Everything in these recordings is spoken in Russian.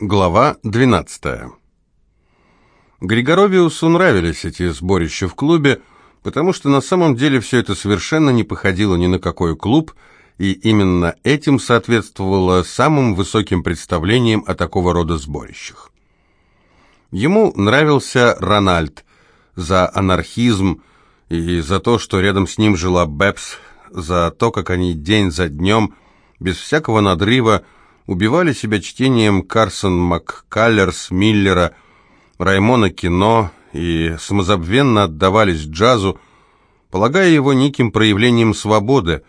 Глава 12. Григоровиусу нравились эти сборища в клубе, потому что на самом деле все это совершенно не походило ни на какой клуб, и именно этим соответствовало самым высоким представлениям о такого рода сборищах. Ему нравился Рональд за анархизм и за то, что рядом с ним жила Бэпс, за то, как они день за днем, без всякого надрыва, убивали себя чтением Карсон МакКаллерс, Миллера, Раймона Кино и самозабвенно отдавались джазу, полагая его неким проявлением свободы,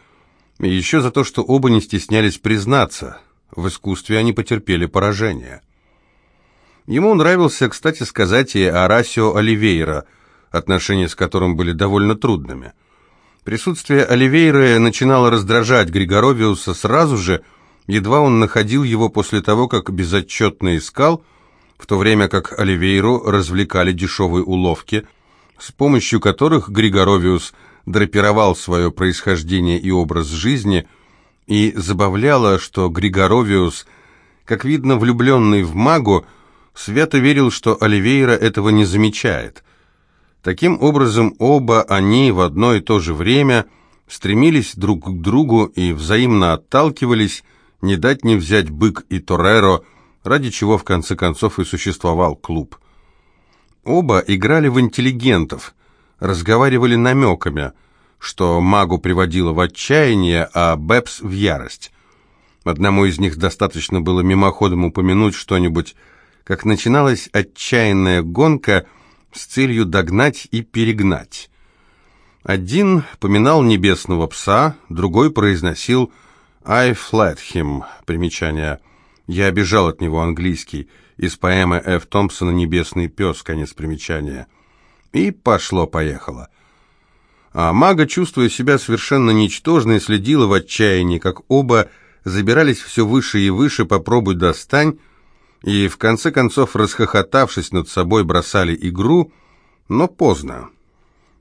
и еще за то, что оба не стеснялись признаться, в искусстве они потерпели поражение. Ему нравился, кстати сказать, и Арасио Оливейра, отношения с которым были довольно трудными. Присутствие Оливейра начинало раздражать Григоровиуса сразу же, Едва он находил его после того, как безотчетно искал, в то время как Оливейру развлекали дешевые уловки, с помощью которых Григоровиус драпировал свое происхождение и образ жизни, и забавляло, что Григоровиус, как видно, влюбленный в магу, свято верил, что Оливейра этого не замечает. Таким образом, оба они в одно и то же время стремились друг к другу и взаимно отталкивались, не дать не взять бык и Тореро, ради чего в конце концов и существовал клуб. Оба играли в интеллигентов, разговаривали намеками, что магу приводило в отчаяние, а Бэпс в ярость. Одному из них достаточно было мимоходом упомянуть что-нибудь, как начиналась отчаянная гонка с целью догнать и перегнать. Один поминал небесного пса, другой произносил I fled him. Примечание. Я обижал от него английский. Из поэмы Ф. Томпсона «Небесный пес». Конец примечания. И пошло-поехало. А мага, чувствуя себя совершенно ничтожной, следила в отчаянии, как оба забирались все выше и выше, попробуй достань, и в конце концов, расхохотавшись над собой, бросали игру, но поздно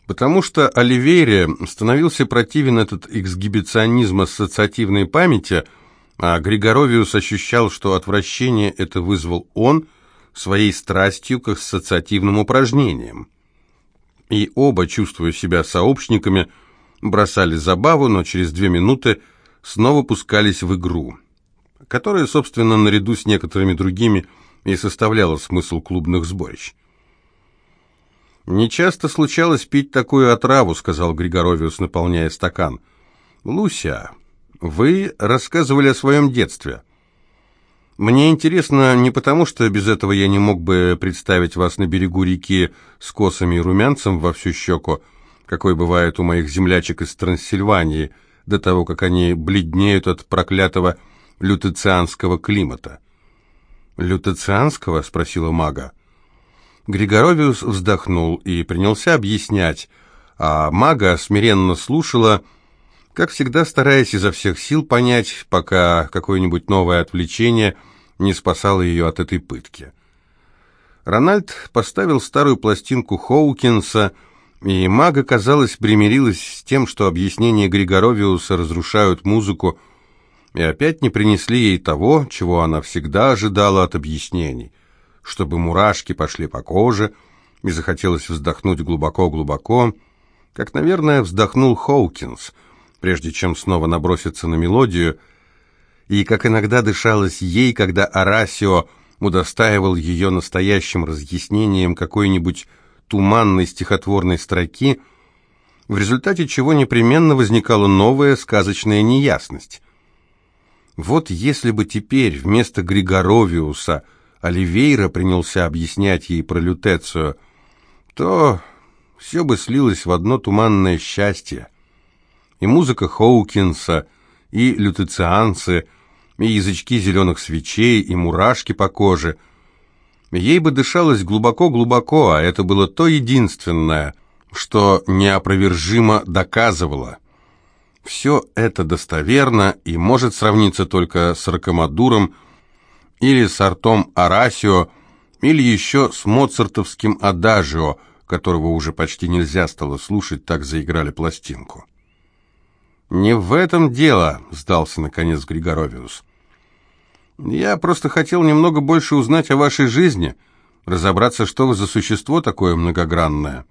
потому что Оливейре становился противен этот эксгибиционизм ассоциативной памяти, а Григоровиус ощущал, что отвращение это вызвал он своей страстью к ассоциативным упражнениям. И оба, чувствуя себя сообщниками, бросали забаву, но через две минуты снова пускались в игру, которая, собственно, наряду с некоторыми другими и составляла смысл клубных сборищ. «Не часто случалось пить такую отраву», — сказал Григоровиус, наполняя стакан. «Луся, вы рассказывали о своем детстве. Мне интересно не потому, что без этого я не мог бы представить вас на берегу реки с косами и румянцем во всю щеку, какой бывает у моих землячек из Трансильвании, до того, как они бледнеют от проклятого лютецианского климата». «Лютецианского?» — спросила мага. Григоровиус вздохнул и принялся объяснять, а мага смиренно слушала, как всегда стараясь изо всех сил понять, пока какое-нибудь новое отвлечение не спасало ее от этой пытки. Рональд поставил старую пластинку Хоукинса, и мага, казалось, примирилась с тем, что объяснения Григоровиуса разрушают музыку, и опять не принесли ей того, чего она всегда ожидала от объяснений чтобы мурашки пошли по коже, и захотелось вздохнуть глубоко-глубоко, как, наверное, вздохнул Хоукинс, прежде чем снова наброситься на мелодию, и как иногда дышалось ей, когда Арасио удостаивал ее настоящим разъяснением какой-нибудь туманной стихотворной строки, в результате чего непременно возникала новая сказочная неясность. Вот если бы теперь вместо Григоровиуса – Оливейра принялся объяснять ей про лютецию, то все бы слилось в одно туманное счастье. И музыка Хоукинса, и лютецианцы, и язычки зеленых свечей, и мурашки по коже. Ей бы дышалось глубоко-глубоко, а это было то единственное, что неопровержимо доказывало. Все это достоверно и может сравниться только с Ракомадуром, или с артом Арасио, или еще с моцартовским адажио, которого уже почти нельзя стало слушать, так заиграли пластинку. «Не в этом дело», — сдался наконец Григоровиус. Я просто хотел немного больше узнать о вашей жизни, разобраться, что вы за существо такое многогранное».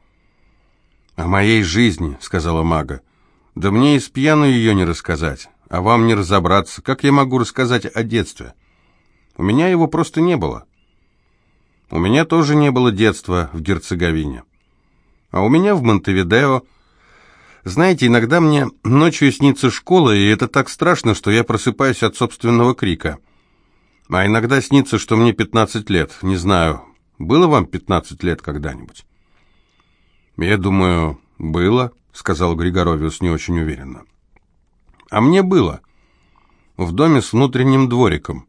«О моей жизни», — сказала мага. «Да мне и с пьяну ее не рассказать, а вам не разобраться. Как я могу рассказать о детстве? У меня его просто не было». «У меня тоже не было детства в Герцеговине. А у меня в Монтевидео...» Знаете, иногда мне ночью снится школа, и это так страшно, что я просыпаюсь от собственного крика. А иногда снится, что мне 15 лет. Не знаю, было вам 15 лет когда-нибудь? Я думаю, было, сказал Григоровиус не очень уверенно. А мне было. В доме с внутренним двориком,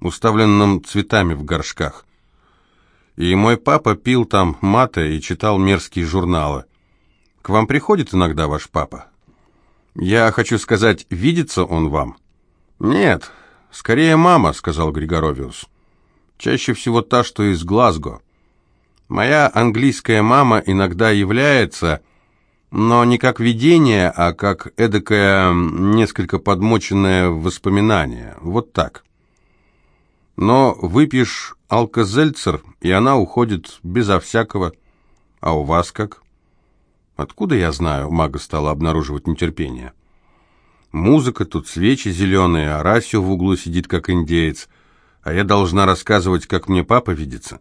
уставленным цветами в горшках. И мой папа пил там маты и читал мерзкие журналы. К вам приходит иногда ваш папа? Я хочу сказать, видится он вам? Нет, скорее мама, сказал Григоровиус. Чаще всего та, что из Глазго. Моя английская мама иногда является, но не как видение, а как эдакое несколько подмоченное воспоминание. Вот так. Но выпьешь алкозельцер, и она уходит безо всякого. А у вас как? Откуда я знаю? Мага стала обнаруживать нетерпение. Музыка, тут свечи зеленые, а Расио в углу сидит, как индеец. А я должна рассказывать, как мне папа видится.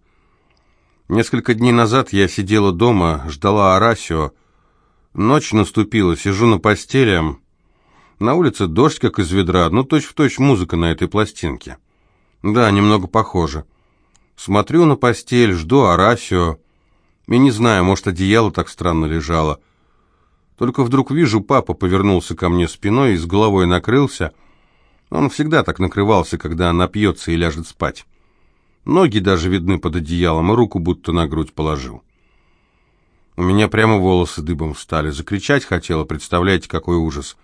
Несколько дней назад я сидела дома, ждала Арасио. Ночь наступила, сижу на постели. На улице дождь, как из ведра, ну точь-в-точь точь музыка на этой пластинке. Да, немного похоже. Смотрю на постель, жду Арасио. И не знаю, может, одеяло так странно лежало. Только вдруг вижу, папа повернулся ко мне спиной и с головой накрылся. Он всегда так накрывался, когда напьется и ляжет спать. Ноги даже видны под одеялом, и руку будто на грудь положил. У меня прямо волосы дыбом встали. Закричать хотела, представляете, какой ужас.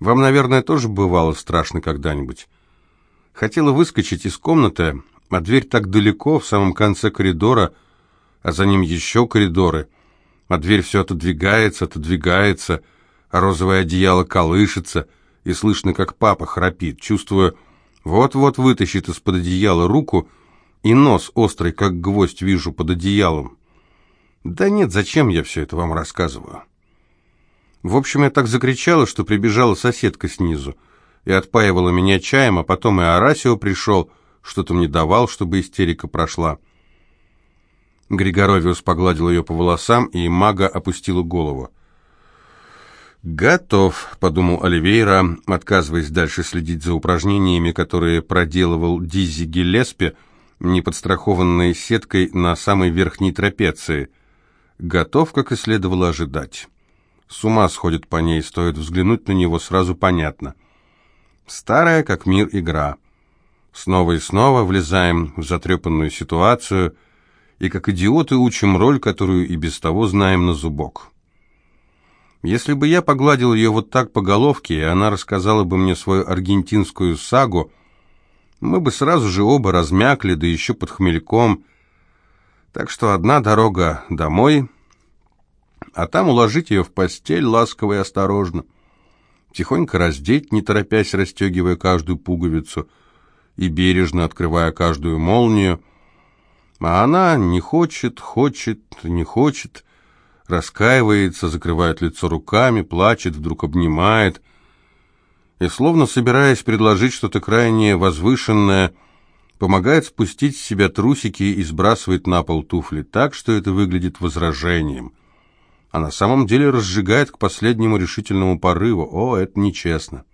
Вам, наверное, тоже бывало страшно когда-нибудь. Хотела выскочить из комнаты, а дверь так далеко, в самом конце коридора, а за ним еще коридоры, а дверь все отодвигается, отодвигается, а розовое одеяло колышется, и слышно, как папа храпит, чувствую, вот-вот вытащит из-под одеяла руку, и нос острый, как гвоздь, вижу под одеялом. Да нет, зачем я все это вам рассказываю? В общем, я так закричала, что прибежала соседка снизу и отпаивала меня чаем, а потом и Арасио пришел, что-то мне давал, чтобы истерика прошла. Григоровиус погладил ее по волосам, и мага опустила голову. «Готов», — подумал Оливейра, отказываясь дальше следить за упражнениями, которые проделывал Дизи Гиллеспи, не подстрахованной сеткой на самой верхней трапеции. Готов, как и следовало ожидать. С ума сходит по ней, стоит взглянуть на него, сразу понятно. Старая, как мир, игра. Снова и снова влезаем в затрепанную ситуацию — и как идиоты учим роль, которую и без того знаем на зубок. Если бы я погладил ее вот так по головке, и она рассказала бы мне свою аргентинскую сагу, мы бы сразу же оба размякли, да еще под хмельком. Так что одна дорога домой, а там уложить ее в постель ласково и осторожно, тихонько раздеть, не торопясь расстегивая каждую пуговицу и бережно открывая каждую молнию, а она не хочет, хочет, не хочет, раскаивается, закрывает лицо руками, плачет, вдруг обнимает. И, словно собираясь предложить что-то крайне возвышенное, помогает спустить с себя трусики и сбрасывает на пол туфли так, что это выглядит возражением. А на самом деле разжигает к последнему решительному порыву. О, это нечестно.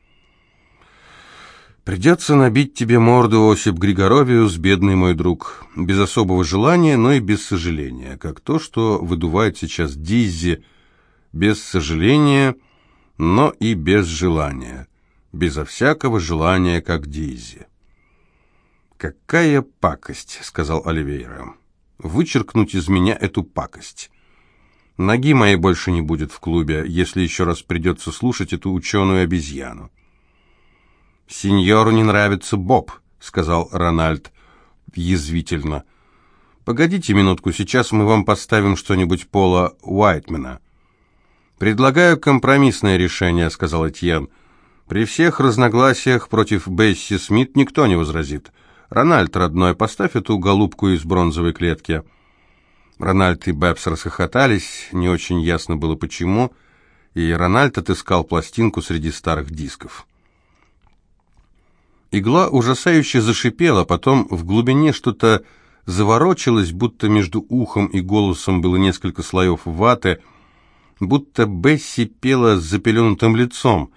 Придется набить тебе морду, Осип Григоровиус, бедный мой друг, без особого желания, но и без сожаления, как то, что выдувает сейчас Диззи, без сожаления, но и без желания, безо всякого желания, как Диззи. «Какая пакость!» — сказал Оливейра. «Вычеркнуть из меня эту пакость. Ноги моей больше не будет в клубе, если еще раз придется слушать эту ученую обезьяну». «Сеньору не нравится Боб», — сказал Рональд язвительно. «Погодите минутку, сейчас мы вам поставим что-нибудь Пола Уайтмена». «Предлагаю компромиссное решение», — сказал Этьен. При всех разногласиях против Бесси Смит никто не возразит. «Рональд, родной, поставь эту голубку из бронзовой клетки». Рональд и Бэбс расхохотались, не очень ясно было почему, и Рональд отыскал пластинку среди старых дисков. Игла ужасающе зашипела, потом в глубине что-то заворочилось, будто между ухом и голосом было несколько слоев ваты, будто Бесси пела с запеленутым лицом.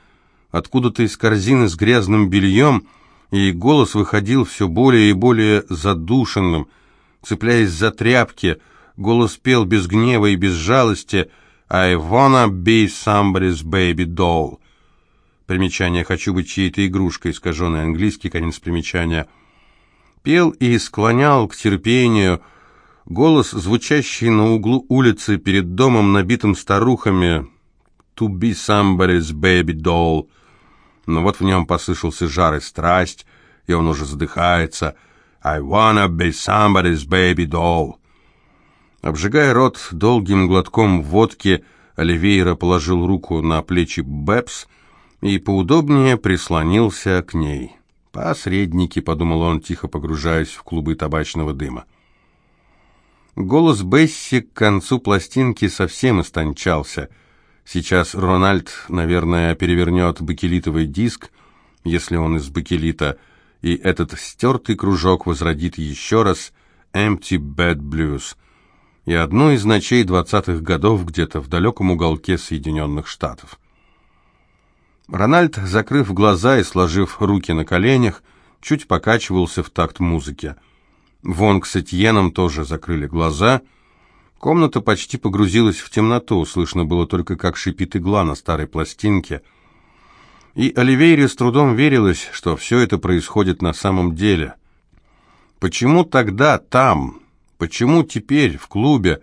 Откуда-то из корзины с грязным бельем, и голос выходил все более и более задушенным, цепляясь за тряпки, голос пел без гнева и без жалости «I wanna be somebody's baby doll». Примечание «Хочу быть чьей-то игрушкой», искаженный английский, конец примечания. Пел и склонял к терпению, голос, звучащий на углу улицы перед домом, набитым старухами, «To be somebody's baby doll», но вот в нем послышался жар и страсть, и он уже задыхается. «I wanna be somebody's baby doll». Обжигая рот долгим глотком водки, Оливейра положил руку на плечи Бэпс и поудобнее прислонился к ней. «Посредники», — подумал он, тихо погружаясь в клубы табачного дыма. Голос Бесси к концу пластинки совсем истончался — Сейчас Рональд, наверное, перевернет бакелитовый диск, если он из бакелита, и этот стертый кружок возродит еще раз «Empty Bad Blues» и одну из ночей двадцатых годов где-то в далеком уголке Соединенных Штатов. Рональд, закрыв глаза и сложив руки на коленях, чуть покачивался в такт музыки. Вонг с Этьеном тоже закрыли глаза — Комната почти погрузилась в темноту, слышно было только, как шипит игла на старой пластинке. И Оливейре с трудом верилось, что все это происходит на самом деле. Почему тогда там? Почему теперь в клубе,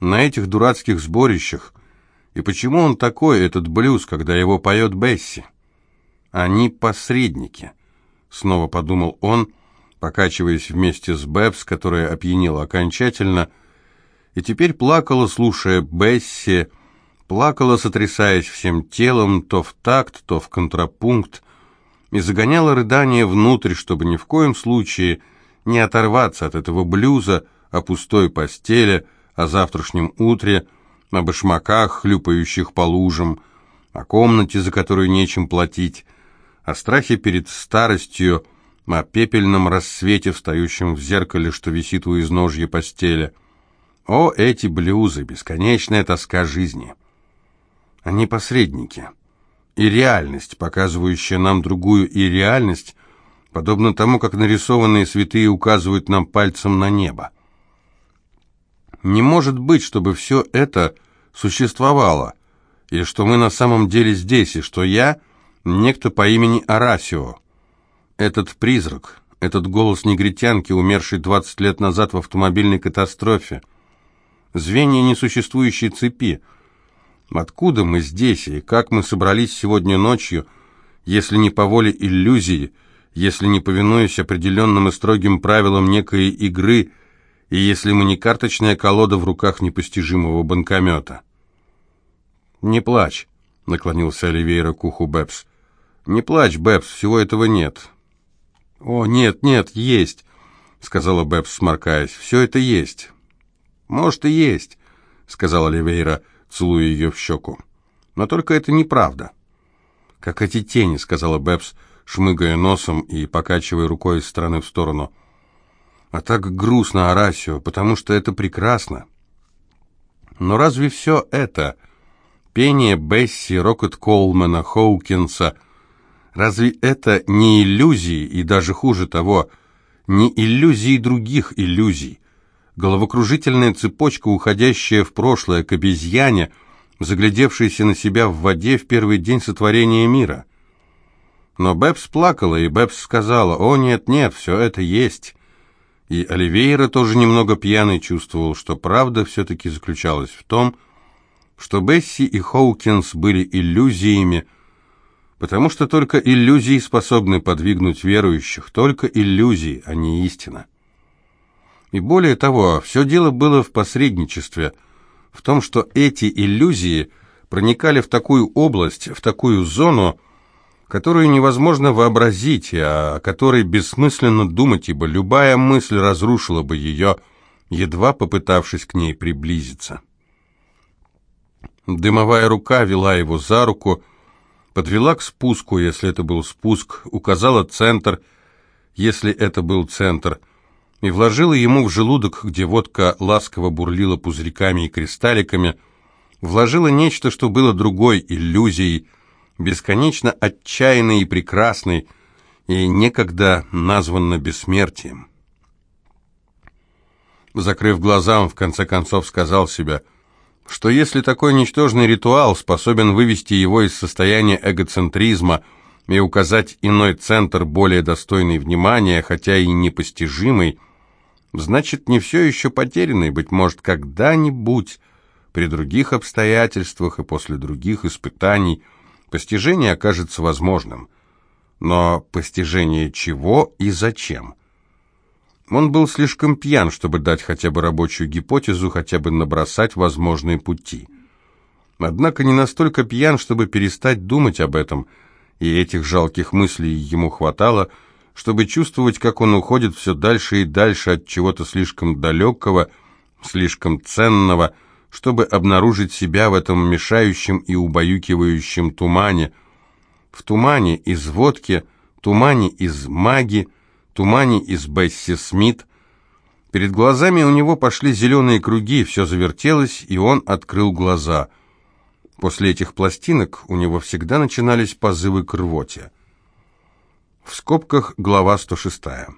на этих дурацких сборищах? И почему он такой, этот блюз, когда его поет Бесси? Они посредники, снова подумал он, покачиваясь вместе с Бэбс, которая опьянела окончательно, — и теперь плакала, слушая Бесси, плакала, сотрясаясь всем телом, то в такт, то в контрапункт, и загоняла рыдание внутрь, чтобы ни в коем случае не оторваться от этого блюза о пустой постели, о завтрашнем утре, о башмаках, хлюпающих по лужам, о комнате, за которую нечем платить, о страхе перед старостью, о пепельном рассвете, встающем в зеркале, что висит у изножья постели — о, эти блюзы, бесконечная тоска жизни! Они посредники. И реальность, показывающая нам другую и реальность, подобно тому, как нарисованные святые указывают нам пальцем на небо. Не может быть, чтобы все это существовало, и что мы на самом деле здесь, и что я — некто по имени Арасио. Этот призрак, этот голос негритянки, умерший 20 лет назад в автомобильной катастрофе — звенья несуществующей цепи. Откуда мы здесь и как мы собрались сегодня ночью, если не по воле иллюзии, если не повинуясь определенным и строгим правилам некой игры, и если мы не карточная колода в руках непостижимого банкомета? «Не плачь», — наклонился Оливейра к уху Бэбс. «Не плачь, Бэбс, всего этого нет». «О, нет, нет, есть», — сказала Бэбс, сморкаясь. «Все это есть. «Может, и есть», — сказал Оливейра, целуя ее в щеку. «Но только это неправда». «Как эти тени», — сказала Бэбс, шмыгая носом и покачивая рукой из стороны в сторону. «А так грустно, Арасио, потому что это прекрасно». «Но разве все это...» Пение Бесси, рокот Колмана, Хоукинса. Разве это не иллюзии, и даже хуже того, не иллюзии других иллюзий? головокружительная цепочка, уходящая в прошлое, к обезьяне, заглядевшейся на себя в воде в первый день сотворения мира. Но Бэбс плакала, и Бэбс сказала, «О, нет, нет, все это есть». И Оливейра, тоже немного пьяный, чувствовал, что правда все-таки заключалась в том, что Бесси и Хоукинс были иллюзиями, потому что только иллюзии способны подвигнуть верующих, только иллюзии, а не истина. И более того, все дело было в посредничестве, в том, что эти иллюзии проникали в такую область, в такую зону, которую невозможно вообразить, и о которой бессмысленно думать, ибо любая мысль разрушила бы ее, едва попытавшись к ней приблизиться. Дымовая рука вела его за руку, подвела к спуску, если это был спуск, указала центр, если это был центр, и вложила ему в желудок, где водка ласково бурлила пузырьками и кристалликами, вложила нечто, что было другой иллюзией, бесконечно отчаянной и прекрасной, и некогда названно бессмертием. Закрыв глаза, он в конце концов сказал себе – что если такой ничтожный ритуал способен вывести его из состояния эгоцентризма и указать иной центр, более достойный внимания, хотя и непостижимый, значит, не все еще потеряно, и, быть может, когда-нибудь, при других обстоятельствах и после других испытаний, постижение окажется возможным. Но постижение чего и зачем? Он был слишком пьян, чтобы дать хотя бы рабочую гипотезу, хотя бы набросать возможные пути. Однако не настолько пьян, чтобы перестать думать об этом, и этих жалких мыслей ему хватало, чтобы чувствовать, как он уходит все дальше и дальше от чего-то слишком далекого, слишком ценного, чтобы обнаружить себя в этом мешающем и убаюкивающем тумане, в тумане из водки, тумане из маги, тумане из Бесси Смит. Перед глазами у него пошли зеленые круги, все завертелось, и он открыл глаза. После этих пластинок у него всегда начинались позывы к рвоте. В скобках глава 106.